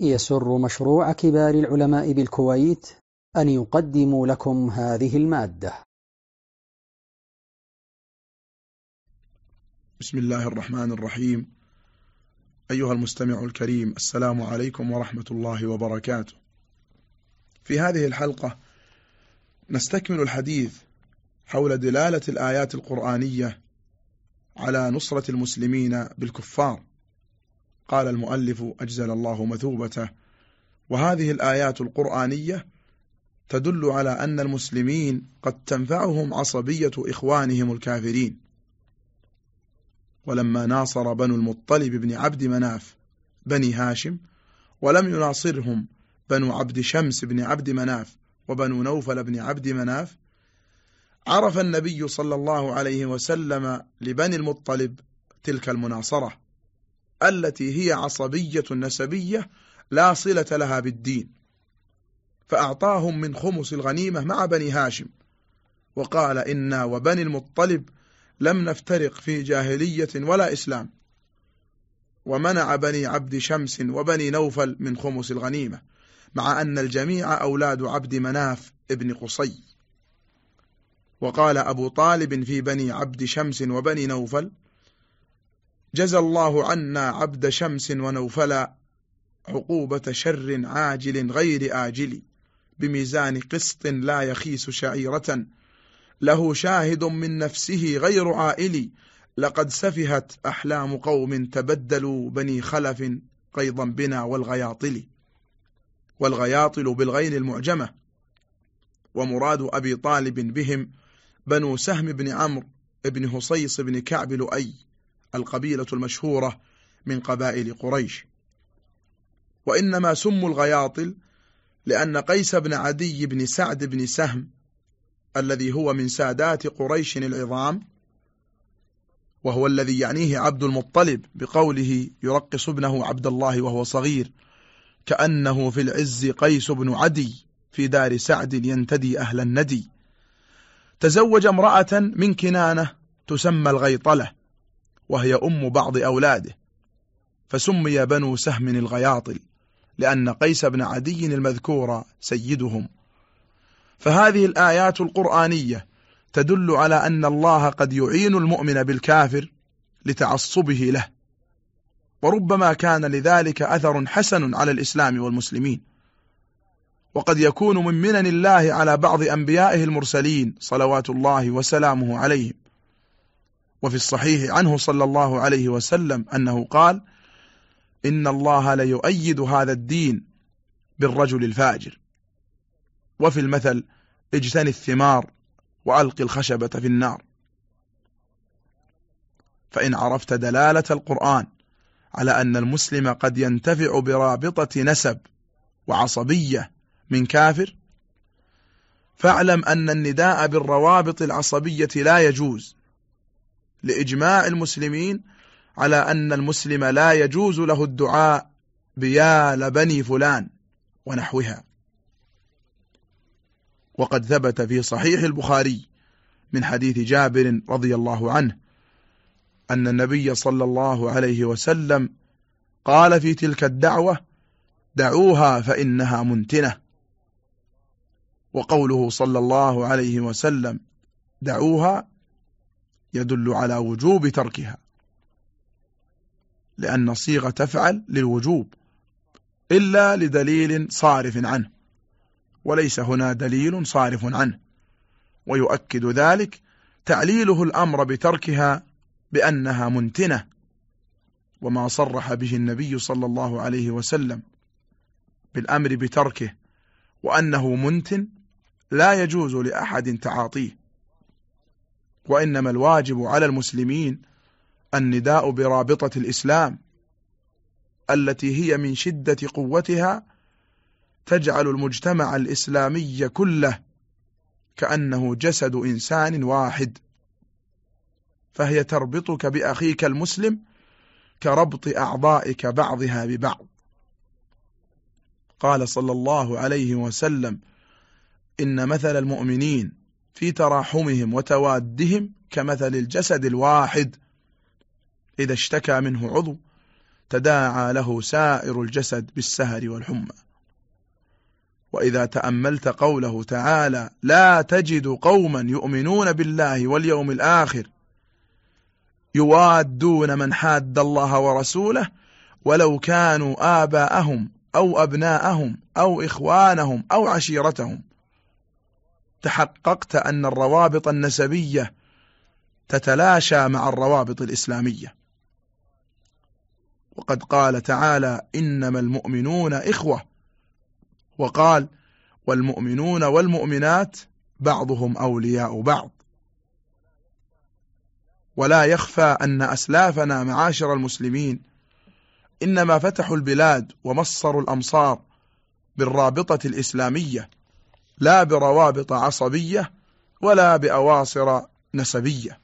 يسر مشروع كبار العلماء بالكويت أن يقدم لكم هذه المادة. بسم الله الرحمن الرحيم. أيها المستمع الكريم السلام عليكم ورحمة الله وبركاته. في هذه الحلقة نستكمل الحديث حول دلالة الآيات القرآنية على نصرة المسلمين بالكفار. قال المؤلف أجزل الله مثوبته. وهذه الآيات القرآنية تدل على أن المسلمين قد تنفعهم عصبية إخوانهم الكافرين. ولما ناصر بنو المطلب بن عبد مناف بني هاشم ولم يناصرهم بنو عبد شمس بن عبد مناف وبنو نوفل بن عبد مناف عرف النبي صلى الله عليه وسلم لبني المطلب تلك المناصرة. التي هي عصبية نسبية لا صلة لها بالدين فأعطاهم من خمس الغنيمة مع بني هاشم وقال إنا وبني المطلب لم نفترق في جاهلية ولا إسلام ومنع بني عبد شمس وبني نوفل من خمس الغنيمة مع أن الجميع أولاد عبد مناف ابن قصي. وقال أبو طالب في بني عبد شمس وبني نوفل جزى الله عنا عبد شمس ونوفلا عقوبة شر عاجل غير آجل بميزان قسط لا يخيس شعيرة. له شاهد من نفسه غير عائل لقد سفهت أحلام قوم تبدلوا بني خلف قيضا بنا والغياطل. والغياطل بالغين المعجمة. ومراد أبي طالب بهم بنو سهم بن عمرو بن هصيص بن كعب لؤي. القبيلة المشهورة من قبائل قريش. وإنما سموا الغياطل لأن قيس بن عدي بن سعد بن سهم الذي هو من سادات قريش العظام وهو الذي يعنيه عبد المطلب بقوله يرقص ابنه عبد الله وهو صغير كأنه في العز قيس بن عدي في دار سعد ينتدي أهل الندي. تزوج امرأة من كنانة تسمى الغيطلة. وهي أم بعض أولاده. فسمي بنو سهم الغياطل لأن قيس بن عدي المذكور سيدهم. فهذه الآيات القرآنية تدل على أن الله قد يعين المؤمن بالكافر لتعصبه له. وربما كان لذلك أثر حسن على الإسلام والمسلمين. وقد يكون من منن الله على بعض أنبيائه المرسلين صلوات الله وسلامه عليهم. وفي الصحيح عنه صلى الله عليه وسلم أنه قال إن الله ليؤيد هذا الدين بالرجل الفاجر. وفي المثل اجتني الثمار وألق الخشبة في النار. فإن عرفت دلالة القرآن على أن المسلم قد ينتفع برابطة نسب وعصبية من كافر فاعلم أن النداء بالروابط العصبية لا يجوز. لإجماع المسلمين على أن المسلم لا يجوز له الدعاء بيا لبني فلان ونحوها. وقد ثبت في صحيح البخاري من حديث جابر رضي الله عنه أن النبي صلى الله عليه وسلم قال في تلك الدعوة دعوها فإنها منتنة. وقوله صلى الله عليه وسلم دعوها يدل على وجوب تركها. لأن صيغة تفعل للوجوب إلا لدليل صارف عنه وليس هنا دليل صارف عنه. ويؤكد ذلك تعليله الأمر بتركها بأنها منتنة وما صرح به النبي صلى الله عليه وسلم بالأمر بتركه وأنه منتن لا يجوز لأحد تعاطيه. وإنما الواجب على المسلمين النداء برابطة الإسلام التي هي من شدة قوتها تجعل المجتمع الإسلامي كله كأنه جسد إنسان واحد. فهي تربطك بأخيك المسلم كربط أعضائك بعضها ببعض. قال صلى الله عليه وسلم إن مثل المؤمنين في تراحمهم وتوادهم كمثل الجسد الواحد. إذا اشتكى منه عضو تداعى له سائر الجسد بالسهر والحمى. وإذا تأملت قوله تعالى لا تجد قوما يؤمنون بالله واليوم الآخر يوادون من حاد الله ورسوله ولو كانوا آباءهم أو أبناءهم أو إخوانهم أو عشيرتهم تحققت أن الروابط النسبية تتلاشى مع الروابط الإسلامية. وقد قال تعالى إنما المؤمنون إخوة. وقال والمؤمنون والمؤمنات بعضهم أولياء بعض. ولا يخفى أن أسلافنا معاشر المسلمين إنما فتحوا البلاد ومصروا الأمصار بالرابطة الإسلامية لا بروابط عصبية ولا بأواصر نسبية.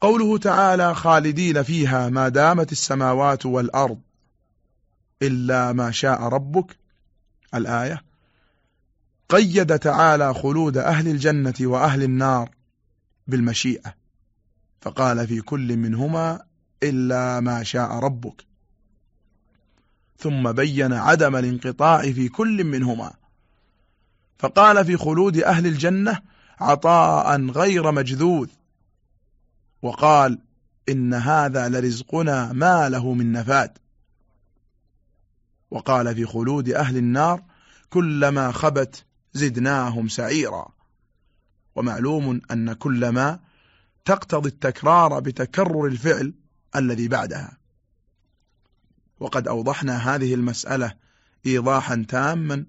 قوله تعالى خالدين فيها ما دامت السماوات والأرض إلا ما شاء ربك. الآية قيد تعالى خلود أهل الجنة وأهل النار بالمشيئة فقال في كل منهما إلا ما شاء ربك. ثم بين عدم الانقطاع في كل منهما. فقال في خلود أهل الجنة عطاء غير مجذوذ. وقال إن هذا لرزقنا ما له من نفاد. وقال في خلود أهل النار كلما خبت زدناهم سعيرا. ومعلوم أن كلما تقتضي التكرار بتكرر الفعل الذي بعدها. وقد أوضحنا هذه المسألة إيضاحا تاما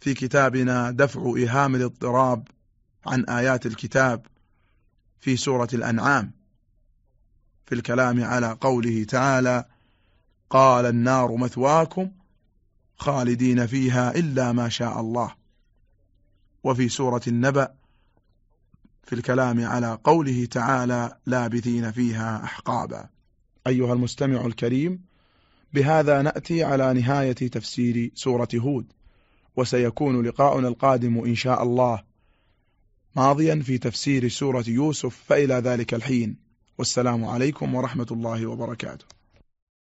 في كتابنا دفع إيهام الاضطراب عن آيات الكتاب في سورة الأنعام. في الكلام على قوله تعالى قال النار مثواكم خالدين فيها إلا ما شاء الله. وفي سورة النبأ في الكلام على قوله تعالى لابثين فيها أحقابا. أيها المستمع الكريم بهذا نأتي على نهاية تفسير سورة هود وسيكون لقاؤنا القادم إن شاء الله ماضيا في تفسير سورة يوسف فإلى ذلك الحين. والسلام عليكم ورحمة الله وبركاته.